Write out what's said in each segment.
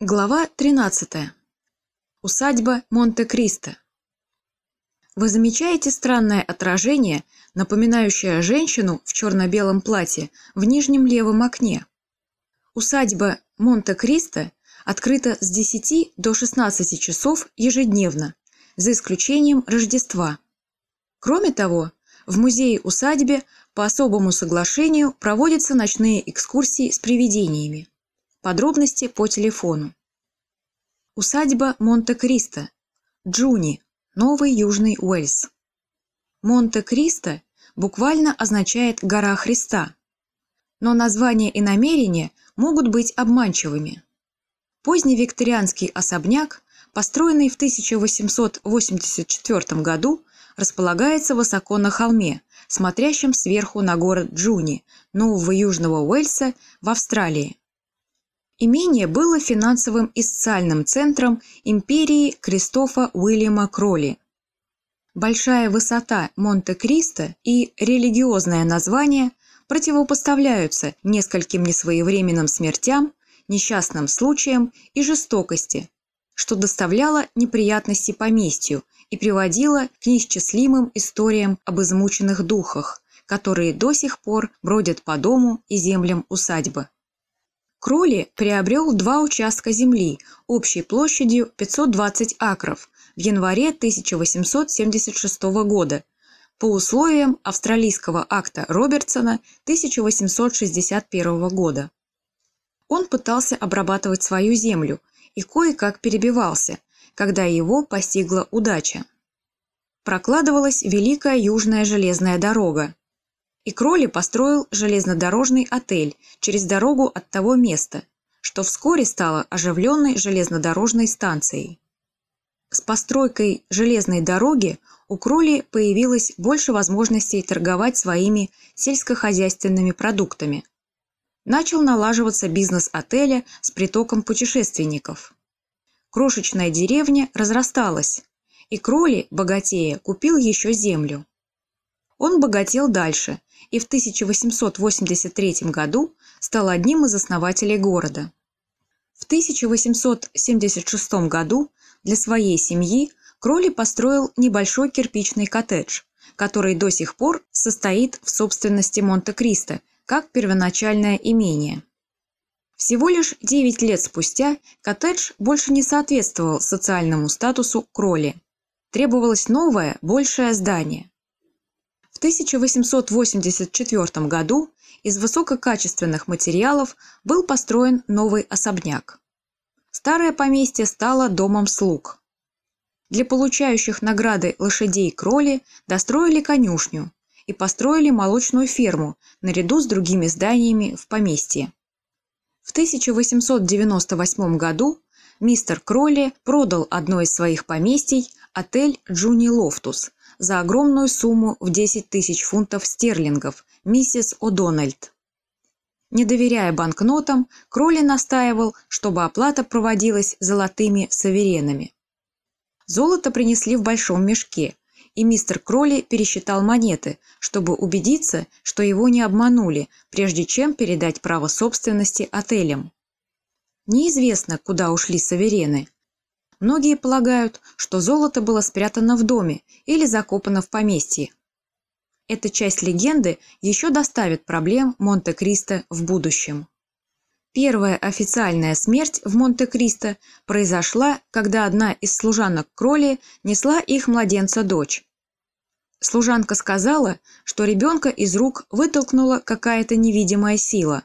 Глава 13. Усадьба Монте-Кристо. Вы замечаете странное отражение, напоминающее женщину в черно-белом платье в нижнем левом окне? Усадьба Монте-Кристо открыта с 10 до 16 часов ежедневно, за исключением Рождества. Кроме того, в музее-усадьбе по особому соглашению проводятся ночные экскурсии с привидениями. Подробности по телефону. Усадьба Монте-Кристо. Джуни. Новый Южный Уэльс. Монте-Кристо буквально означает «гора Христа», но название и намерения могут быть обманчивыми. Поздний викторианский особняк, построенный в 1884 году, располагается высоко на холме, смотрящем сверху на город Джуни, Нового Южного Уэльса в Австралии. Имение было финансовым и социальным центром империи Кристофа Уильяма Кроли. Большая высота Монте-Кристо и религиозное название противопоставляются нескольким несвоевременным смертям, несчастным случаям и жестокости, что доставляло неприятности поместью и приводило к неисчислимым историям об измученных духах, которые до сих пор бродят по дому и землям усадьбы. Кроли приобрел два участка земли общей площадью 520 акров в январе 1876 года по условиям австралийского акта Робертсона 1861 года. Он пытался обрабатывать свою землю и кое-как перебивался, когда его постигла удача. Прокладывалась Великая Южная железная дорога, и Кроли построил железнодорожный отель через дорогу от того места, что вскоре стало оживленной железнодорожной станцией. С постройкой железной дороги у Кроли появилось больше возможностей торговать своими сельскохозяйственными продуктами. Начал налаживаться бизнес отеля с притоком путешественников. Крошечная деревня разрасталась, и Кроли, богатея, купил еще землю. Он богател дальше и в 1883 году стал одним из основателей города. В 1876 году для своей семьи Кроли построил небольшой кирпичный коттедж, который до сих пор состоит в собственности Монте-Кристо, как первоначальное имение. Всего лишь 9 лет спустя коттедж больше не соответствовал социальному статусу Кроли. Требовалось новое, большее здание. В 1884 году из высококачественных материалов был построен новый особняк. Старое поместье стало домом слуг. Для получающих награды лошадей кроли достроили конюшню и построили молочную ферму наряду с другими зданиями в поместье. В 1898 году мистер Кролли продал одно из своих поместий, отель Джуни Лофтус, за огромную сумму в 10 тысяч фунтов стерлингов миссис О'Дональд. Не доверяя банкнотам, Кроли настаивал, чтобы оплата проводилась золотыми соверенами. Золото принесли в большом мешке, и мистер Кроли пересчитал монеты, чтобы убедиться, что его не обманули, прежде чем передать право собственности отелем. Неизвестно, куда ушли саверены, Многие полагают, что золото было спрятано в доме или закопано в поместье. Эта часть легенды еще доставит проблем Монте-Кристо в будущем. Первая официальная смерть в Монте-Кристо произошла, когда одна из служанок Кроли несла их младенца-дочь. Служанка сказала, что ребенка из рук вытолкнула какая-то невидимая сила.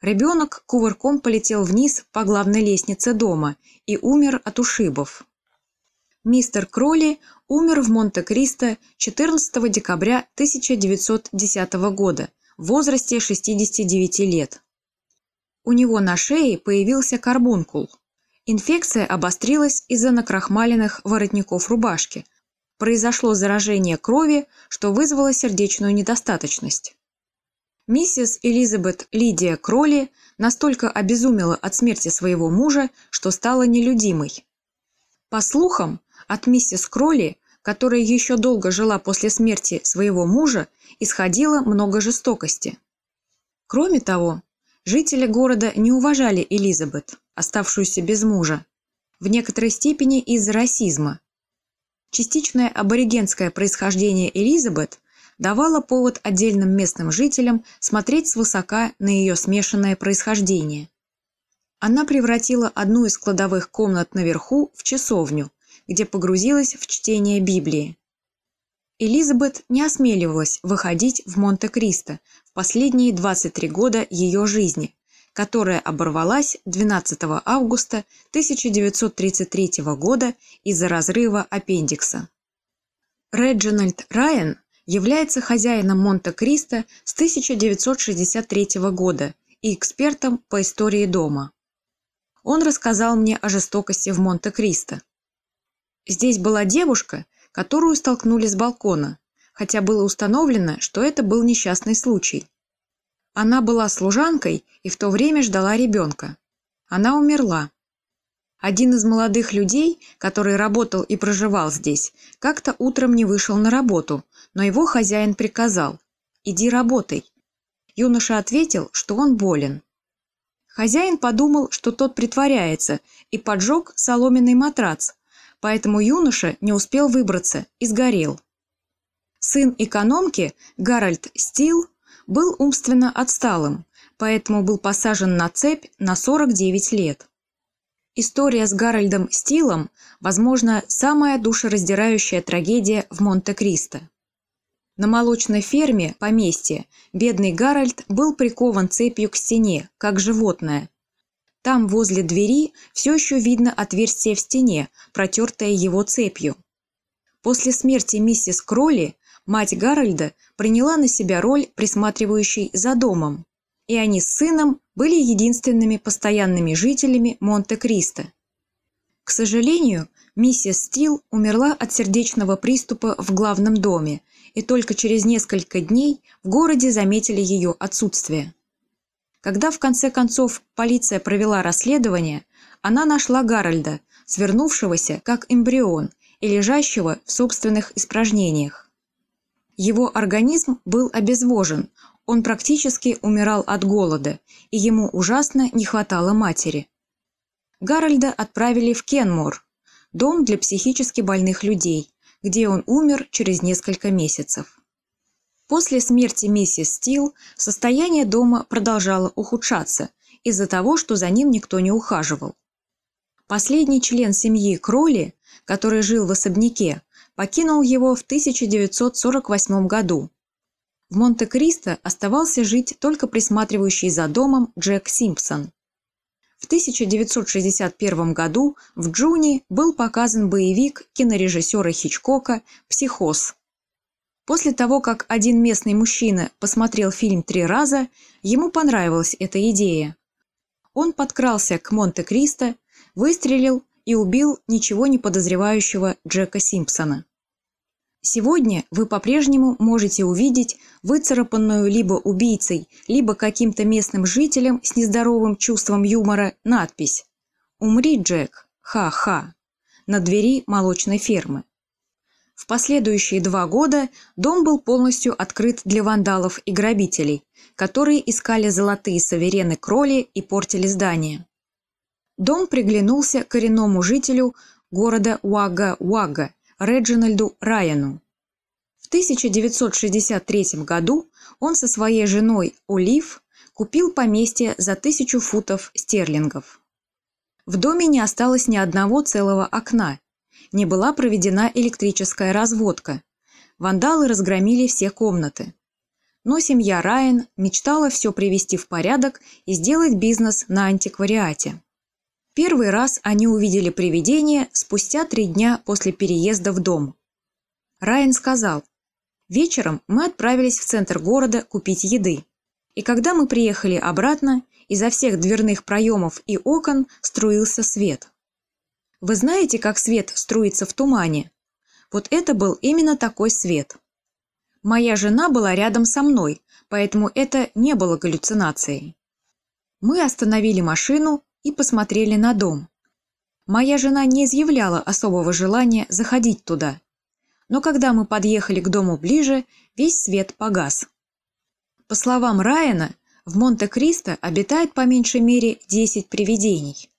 Ребенок кувырком полетел вниз по главной лестнице дома и умер от ушибов. Мистер Кроли умер в Монте-Кристо 14 декабря 1910 года в возрасте 69 лет. У него на шее появился карбункул. Инфекция обострилась из-за накрахмаленных воротников рубашки. Произошло заражение крови, что вызвало сердечную недостаточность. Миссис Элизабет Лидия Кроли настолько обезумела от смерти своего мужа, что стала нелюдимой. По слухам, от миссис Кроли, которая еще долго жила после смерти своего мужа, исходило много жестокости. Кроме того, Жители города не уважали Элизабет, оставшуюся без мужа, в некоторой степени из-за расизма. Частичное аборигенское происхождение Элизабет давало повод отдельным местным жителям смотреть свысока на ее смешанное происхождение. Она превратила одну из кладовых комнат наверху в часовню, где погрузилась в чтение Библии. Элизабет не осмеливалась выходить в Монте-Кристо в последние 23 года ее жизни, которая оборвалась 12 августа 1933 года из-за разрыва аппендикса. Реджинальд Райан является хозяином Монте-Кристо с 1963 года и экспертом по истории дома. Он рассказал мне о жестокости в Монте-Кристо. Здесь была девушка, которую столкнули с балкона, хотя было установлено, что это был несчастный случай. Она была служанкой и в то время ждала ребенка. Она умерла. Один из молодых людей, который работал и проживал здесь, как-то утром не вышел на работу, но его хозяин приказал «Иди работай». Юноша ответил, что он болен. Хозяин подумал, что тот притворяется, и поджег соломенный матрац, поэтому юноша не успел выбраться и сгорел. Сын экономки, Гарольд Стил, был умственно отсталым, поэтому был посажен на цепь на 49 лет. История с Гарольдом Стилом, возможно, самая душераздирающая трагедия в Монте-Кристо. На молочной ферме поместья бедный Гарольд был прикован цепью к стене, как животное. Там, возле двери, все еще видно отверстие в стене, протертое его цепью. После смерти миссис Кролли мать Гарольда приняла на себя роль присматривающей за домом, и они с сыном были единственными постоянными жителями Монте-Кристо. К сожалению, миссис Стил умерла от сердечного приступа в главном доме, и только через несколько дней в городе заметили ее отсутствие. Когда в конце концов полиция провела расследование, она нашла Гарольда, свернувшегося как эмбрион и лежащего в собственных испражнениях. Его организм был обезвожен, он практически умирал от голода, и ему ужасно не хватало матери. Гарольда отправили в Кенмор, дом для психически больных людей, где он умер через несколько месяцев. После смерти миссис Стил состояние дома продолжало ухудшаться из-за того, что за ним никто не ухаживал. Последний член семьи Кроли, который жил в особняке, покинул его в 1948 году. В Монте-Кристо оставался жить только присматривающий за домом Джек Симпсон. В 1961 году в Джуни был показан боевик кинорежиссера Хичкока «Психоз». После того, как один местный мужчина посмотрел фильм три раза, ему понравилась эта идея. Он подкрался к Монте-Кристо, выстрелил и убил ничего не подозревающего Джека Симпсона. Сегодня вы по-прежнему можете увидеть выцарапанную либо убийцей, либо каким-то местным жителем с нездоровым чувством юмора надпись «Умри, Джек! Ха-ха!» на двери молочной фермы. В последующие два года дом был полностью открыт для вандалов и грабителей, которые искали золотые саверены кроли и портили здания. Дом приглянулся коренному жителю города Уага-Уага Реджинальду Райану. В 1963 году он со своей женой Олив купил поместье за тысячу футов стерлингов. В доме не осталось ни одного целого окна, не была проведена электрическая разводка. Вандалы разгромили все комнаты. Но семья Райан мечтала все привести в порядок и сделать бизнес на антиквариате. Первый раз они увидели привидение спустя три дня после переезда в дом. Райан сказал, «Вечером мы отправились в центр города купить еды. И когда мы приехали обратно, изо всех дверных проемов и окон струился свет. Вы знаете, как свет струится в тумане? Вот это был именно такой свет. Моя жена была рядом со мной, поэтому это не было галлюцинацией. Мы остановили машину и посмотрели на дом. Моя жена не изъявляла особого желания заходить туда. Но когда мы подъехали к дому ближе, весь свет погас. По словам Райана, В Монте-Кристо обитает по меньшей мере 10 привидений.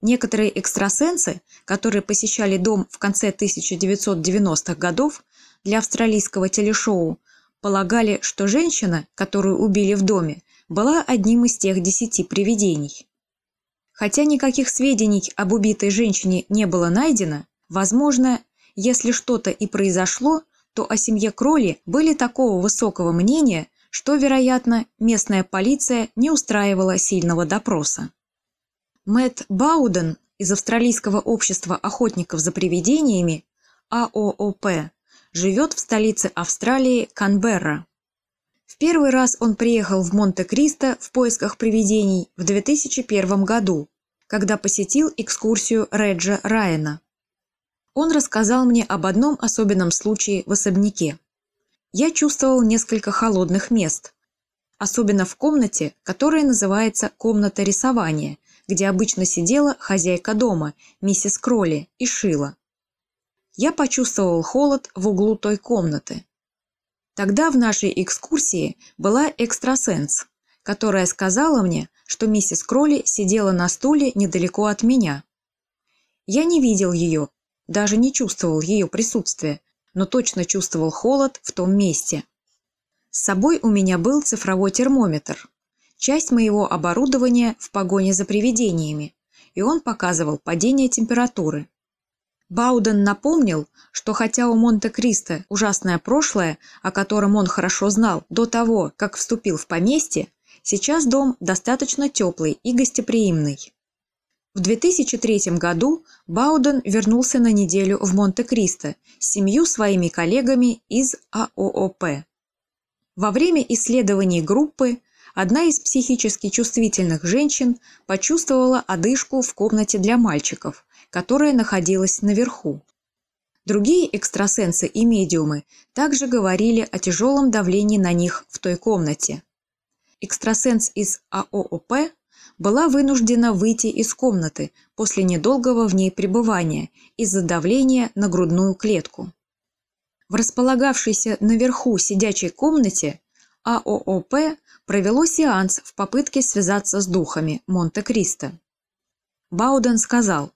Некоторые экстрасенсы, которые посещали дом в конце 1990-х годов для австралийского телешоу, полагали, что женщина, которую убили в доме, была одним из тех десяти привидений. Хотя никаких сведений об убитой женщине не было найдено, возможно, если что-то и произошло, то о семье Кроли были такого высокого мнения, что, вероятно, местная полиция не устраивала сильного допроса. Мэтт Бауден из Австралийского общества охотников за привидениями АООП живет в столице Австралии Канберра. В первый раз он приехал в Монте-Кристо в поисках привидений в 2001 году, когда посетил экскурсию Реджа Райана. Он рассказал мне об одном особенном случае в особняке. Я чувствовал несколько холодных мест, особенно в комнате, которая называется «комната рисования», где обычно сидела хозяйка дома, миссис Кроли, и шила. Я почувствовал холод в углу той комнаты. Тогда в нашей экскурсии была экстрасенс, которая сказала мне, что миссис Кроли сидела на стуле недалеко от меня. Я не видел ее, даже не чувствовал ее присутствия, но точно чувствовал холод в том месте. С собой у меня был цифровой термометр, часть моего оборудования в погоне за привидениями, и он показывал падение температуры. Бауден напомнил, что хотя у Монте-Кристо ужасное прошлое, о котором он хорошо знал до того, как вступил в поместье, сейчас дом достаточно теплый и гостеприимный. В 2003 году Бауден вернулся на неделю в Монте-Кристо с семью своими коллегами из АООП. Во время исследований группы одна из психически чувствительных женщин почувствовала одышку в комнате для мальчиков, которая находилась наверху. Другие экстрасенсы и медиумы также говорили о тяжелом давлении на них в той комнате. Экстрасенс из АООП была вынуждена выйти из комнаты после недолгого в ней пребывания из-за давления на грудную клетку. В располагавшейся наверху сидячей комнате АООП провело сеанс в попытке связаться с духами Монте-Кристо. Бауден сказал,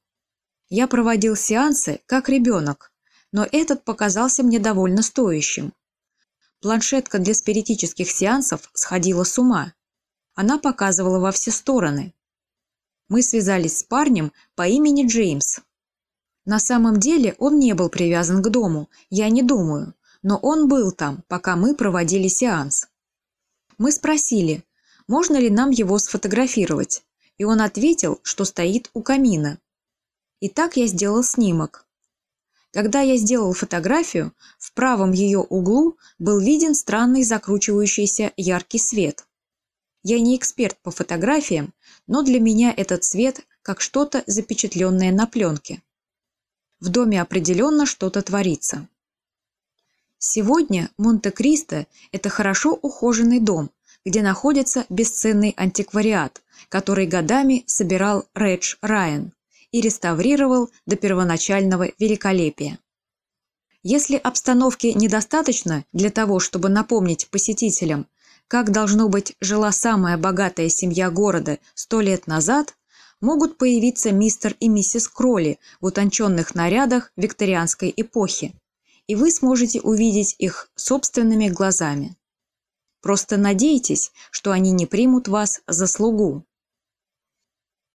я проводил сеансы как ребенок, но этот показался мне довольно стоящим. Планшетка для спиритических сеансов сходила с ума. Она показывала во все стороны. Мы связались с парнем по имени Джеймс. На самом деле он не был привязан к дому, я не думаю, но он был там, пока мы проводили сеанс. Мы спросили, можно ли нам его сфотографировать, и он ответил, что стоит у камина. И так я сделал снимок. Когда я сделал фотографию, в правом ее углу был виден странный закручивающийся яркий свет. Я не эксперт по фотографиям, но для меня этот цвет как что-то запечатленное на пленке. В доме определенно что-то творится. Сегодня Монте-Кристо – это хорошо ухоженный дом, где находится бесценный антиквариат, который годами собирал Редж Райан и реставрировал до первоначального великолепия. Если обстановки недостаточно для того, чтобы напомнить посетителям, как должно быть жила самая богатая семья города сто лет назад, могут появиться мистер и миссис Кроли в утонченных нарядах викторианской эпохи, и вы сможете увидеть их собственными глазами. Просто надейтесь, что они не примут вас за слугу.